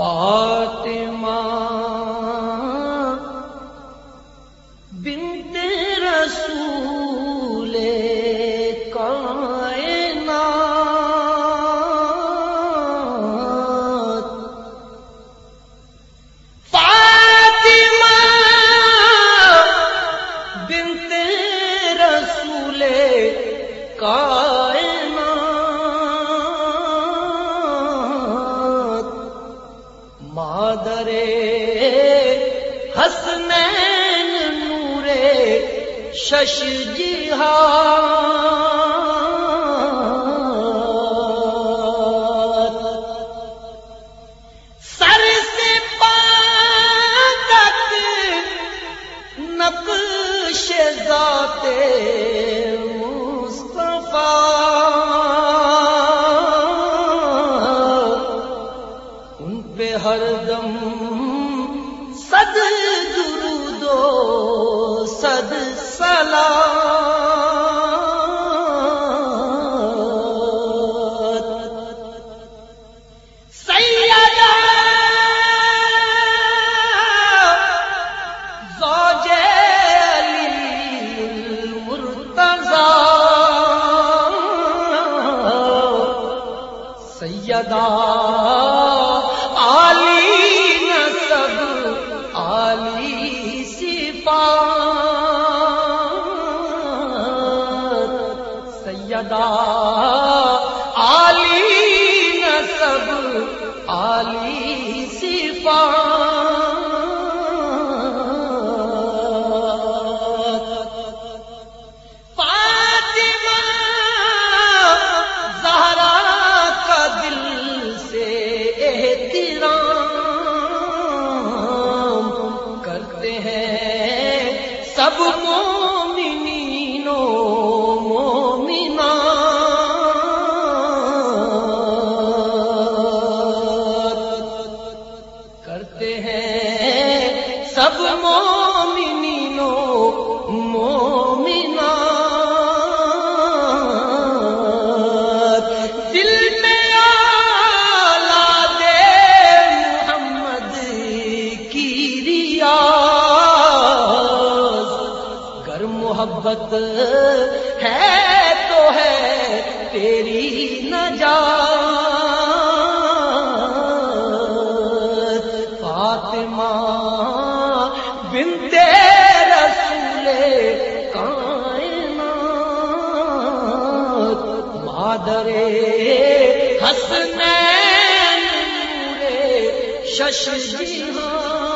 فاطمہ بنت رسول کائنات۔ فاطمہ بنت رسول کائنات۔ مادر حسنین نورے شش جہاں پہ ہر دم صد درود و صد سلام۔ سیدہ زوج علی المرتضی۔ سیدہ صفات سیدہ علی آلی سب مومنینوں مومنات۔ دل میں اولاد محمد کی ریاض۔ گر محبت ہے تو ہے تیری نجات۔ بنت رسول کائنات مادر حسنین شش جہاں